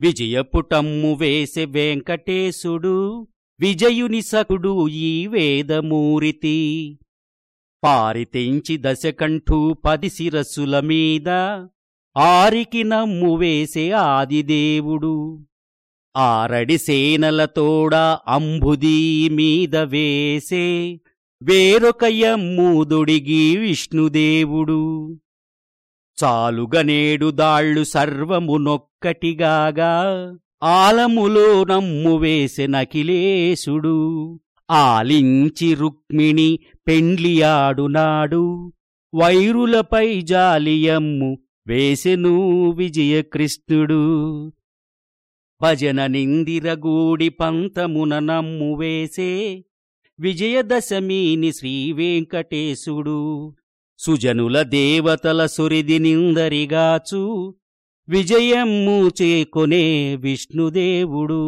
విజయపుటమ్ము వేసె వెంకటేశుడు విజయుని సకుడు ఈ వేదమూరితి. పారితెంచి దశకంఠు పది శిరస్సుల మీద ఆరికి నమ్ము వేసే ఆదిదేవుడు. ఆరడి సేనలతోడ అంబుదీ మీద వేసే వేరొక యమ్ముదుడిగి విష్ణుదేవుడు. చాలుగనేడు దాళ్ళు సర్వమునొక్కటిగాగా ఆలములో నమ్ము వేసె నకిలేశుడు ఆలించి రుక్మిణి పెండ్లియాడునాడు వైరులపై జాలియమ్ము వేసెను విజయకృష్ణుడు. భజన నిందిరగూడి పంతమున నమ్ము వేసే. విజయదశమిని శ్రీవేంకటేశుడు. సుజనుల దేవతల సురిది నిందరిగాచు విజయమ్ము చేకొనే విష్ణుదేవుడు.